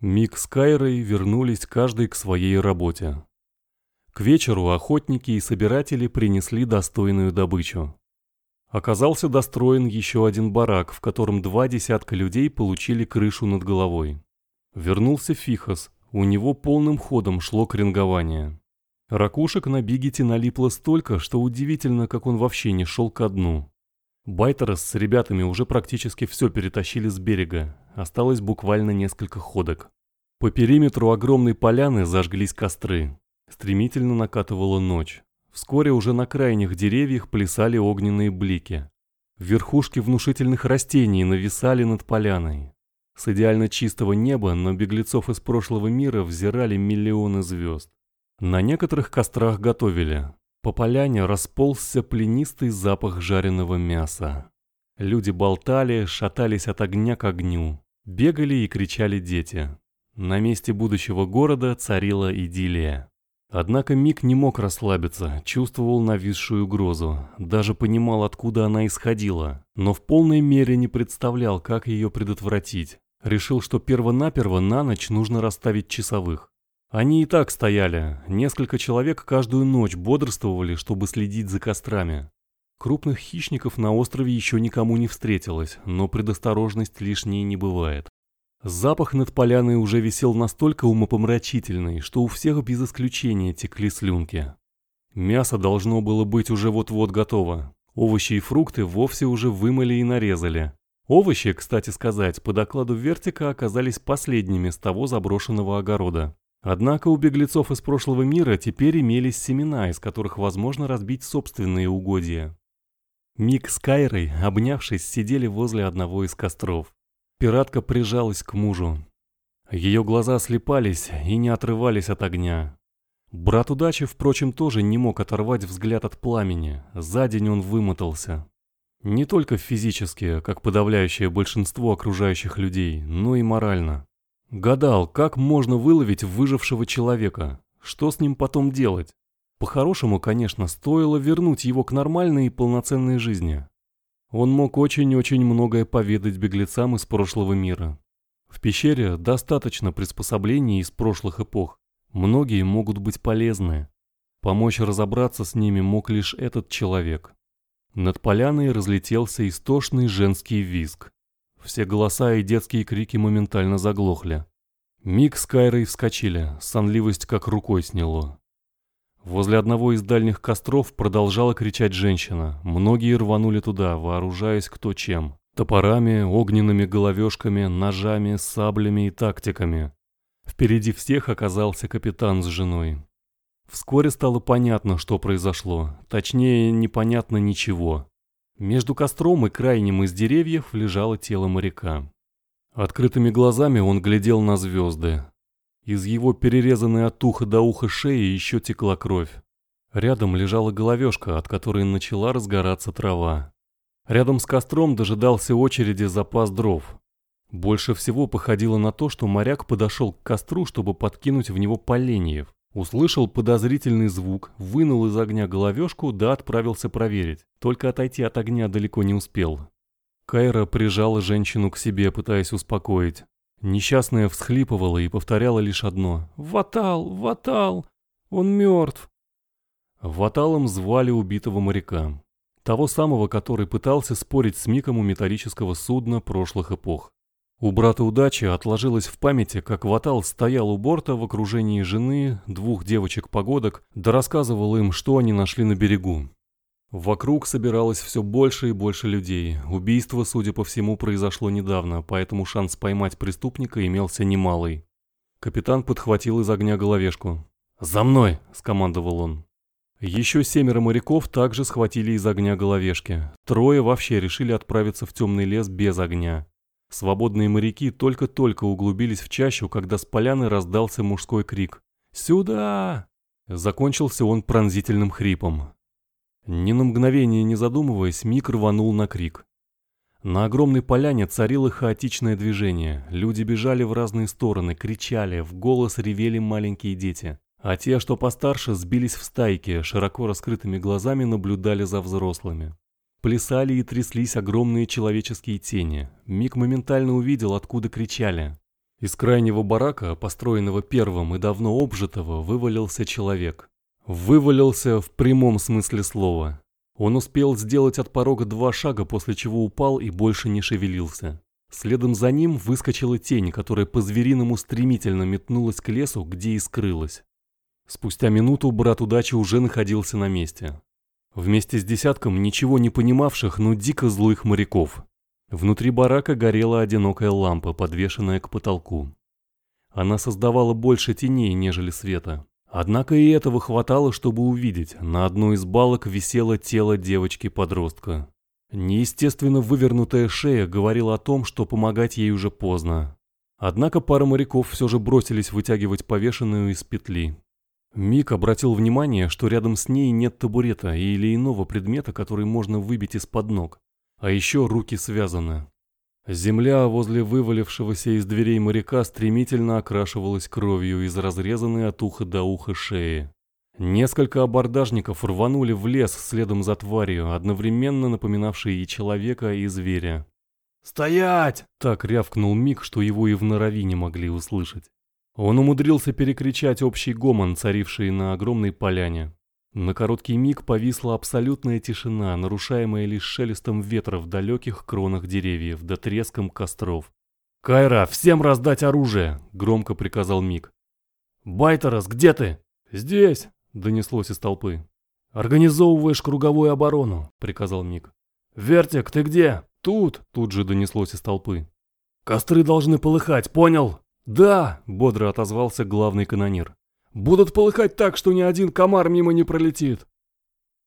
Мик с Кайрой вернулись каждый к своей работе. К вечеру охотники и собиратели принесли достойную добычу. Оказался достроен еще один барак, в котором два десятка людей получили крышу над головой. Вернулся Фихос, у него полным ходом шло крингование. Ракушек на Бигете налипло столько, что удивительно, как он вообще не шел ко дну. Байтерос с ребятами уже практически все перетащили с берега, осталось буквально несколько ходок. По периметру огромной поляны зажглись костры. Стремительно накатывала ночь. Вскоре уже на крайних деревьях плясали огненные блики. Верхушки внушительных растений нависали над поляной. С идеально чистого неба на беглецов из прошлого мира взирали миллионы звезд. На некоторых кострах готовили. По поляне расползся пленистый запах жареного мяса. Люди болтали, шатались от огня к огню. Бегали и кричали дети. На месте будущего города царила идиллия. Однако Мик не мог расслабиться, чувствовал нависшую угрозу, даже понимал, откуда она исходила, но в полной мере не представлял, как ее предотвратить. Решил, что перво-наперво на ночь нужно расставить часовых. Они и так стояли. Несколько человек каждую ночь бодрствовали, чтобы следить за кострами. Крупных хищников на острове еще никому не встретилось, но предосторожность лишней не бывает. Запах над поляной уже висел настолько умопомрачительный, что у всех без исключения текли слюнки. Мясо должно было быть уже вот-вот готово. Овощи и фрукты вовсе уже вымыли и нарезали. Овощи, кстати сказать, по докладу Вертика оказались последними с того заброшенного огорода. Однако у беглецов из прошлого мира теперь имелись семена, из которых возможно разбить собственные угодья. Мик с Кайрой, обнявшись, сидели возле одного из костров. Пиратка прижалась к мужу. Ее глаза слепались и не отрывались от огня. Брат удачи, впрочем, тоже не мог оторвать взгляд от пламени. За день он вымотался. Не только физически, как подавляющее большинство окружающих людей, но и морально. Гадал, как можно выловить выжившего человека, что с ним потом делать. По-хорошему, конечно, стоило вернуть его к нормальной и полноценной жизни. Он мог очень-очень многое поведать беглецам из прошлого мира. В пещере достаточно приспособлений из прошлых эпох. Многие могут быть полезны. Помочь разобраться с ними мог лишь этот человек. Над поляной разлетелся истошный женский визг. Все голоса и детские крики моментально заглохли. Мик с Кайрой вскочили, сонливость как рукой сняло. Возле одного из дальних костров продолжала кричать женщина. Многие рванули туда, вооружаясь кто чем. Топорами, огненными головешками, ножами, саблями и тактиками. Впереди всех оказался капитан с женой. Вскоре стало понятно, что произошло. Точнее, непонятно ничего. Между костром и крайним из деревьев лежало тело моряка. Открытыми глазами он глядел на звезды. Из его перерезанной от уха до уха шеи еще текла кровь. Рядом лежала головешка, от которой начала разгораться трава. Рядом с костром дожидался очереди запас дров. Больше всего походило на то, что моряк подошел к костру, чтобы подкинуть в него поленьев. Услышал подозрительный звук, вынул из огня головешку, да отправился проверить. Только отойти от огня далеко не успел. Кайра прижала женщину к себе, пытаясь успокоить. Несчастная всхлипывала и повторяла лишь одно. «Ватал! Ватал! Он мертв!» Ваталом звали убитого моряка. Того самого, который пытался спорить с Миком у металлического судна прошлых эпох. У брата удачи отложилось в памяти, как Ватал стоял у борта в окружении жены, двух девочек-погодок, да рассказывал им, что они нашли на берегу. Вокруг собиралось все больше и больше людей. Убийство, судя по всему, произошло недавно, поэтому шанс поймать преступника имелся немалый. Капитан подхватил из огня головешку. «За мной!» – скомандовал он. Еще семеро моряков также схватили из огня головешки. Трое вообще решили отправиться в темный лес без огня. Свободные моряки только-только углубились в чащу, когда с поляны раздался мужской крик. «Сюда!» Закончился он пронзительным хрипом. Ни на мгновение не задумываясь, Мик рванул на крик. На огромной поляне царило хаотичное движение. Люди бежали в разные стороны, кричали, в голос ревели маленькие дети. А те, что постарше, сбились в стайки, широко раскрытыми глазами наблюдали за взрослыми. Плясали и тряслись огромные человеческие тени. Мик моментально увидел, откуда кричали. Из крайнего барака, построенного первым и давно обжитого, вывалился человек. Вывалился в прямом смысле слова. Он успел сделать от порога два шага, после чего упал и больше не шевелился. Следом за ним выскочила тень, которая по-звериному стремительно метнулась к лесу, где и скрылась. Спустя минуту брат удачи уже находился на месте. Вместе с десятком ничего не понимавших, но дико злых моряков. Внутри барака горела одинокая лампа, подвешенная к потолку. Она создавала больше теней, нежели света. Однако и этого хватало, чтобы увидеть. На одной из балок висело тело девочки-подростка. Неестественно вывернутая шея говорила о том, что помогать ей уже поздно. Однако пара моряков все же бросились вытягивать повешенную из петли. Мик обратил внимание, что рядом с ней нет табурета или иного предмета, который можно выбить из-под ног. А еще руки связаны. Земля возле вывалившегося из дверей моряка стремительно окрашивалась кровью из разрезанной от уха до уха шеи. Несколько абордажников рванули в лес следом за тварью, одновременно напоминавшей и человека, и зверя. «Стоять!» — так рявкнул Мик, что его и в норови не могли услышать. Он умудрился перекричать общий гомон, царивший на огромной поляне. На короткий миг повисла абсолютная тишина, нарушаемая лишь шелестом ветра в далеких кронах деревьев да треском костров. «Кайра, всем раздать оружие!» — громко приказал Мик. «Байтерас, где ты?» «Здесь!» — донеслось из толпы. «Организовываешь круговую оборону», — приказал Мик. «Вертик, ты где?» «Тут!» — тут же донеслось из толпы. «Костры должны полыхать, понял?» «Да!» — бодро отозвался главный канонир. Будут полыхать так, что ни один комар мимо не пролетит.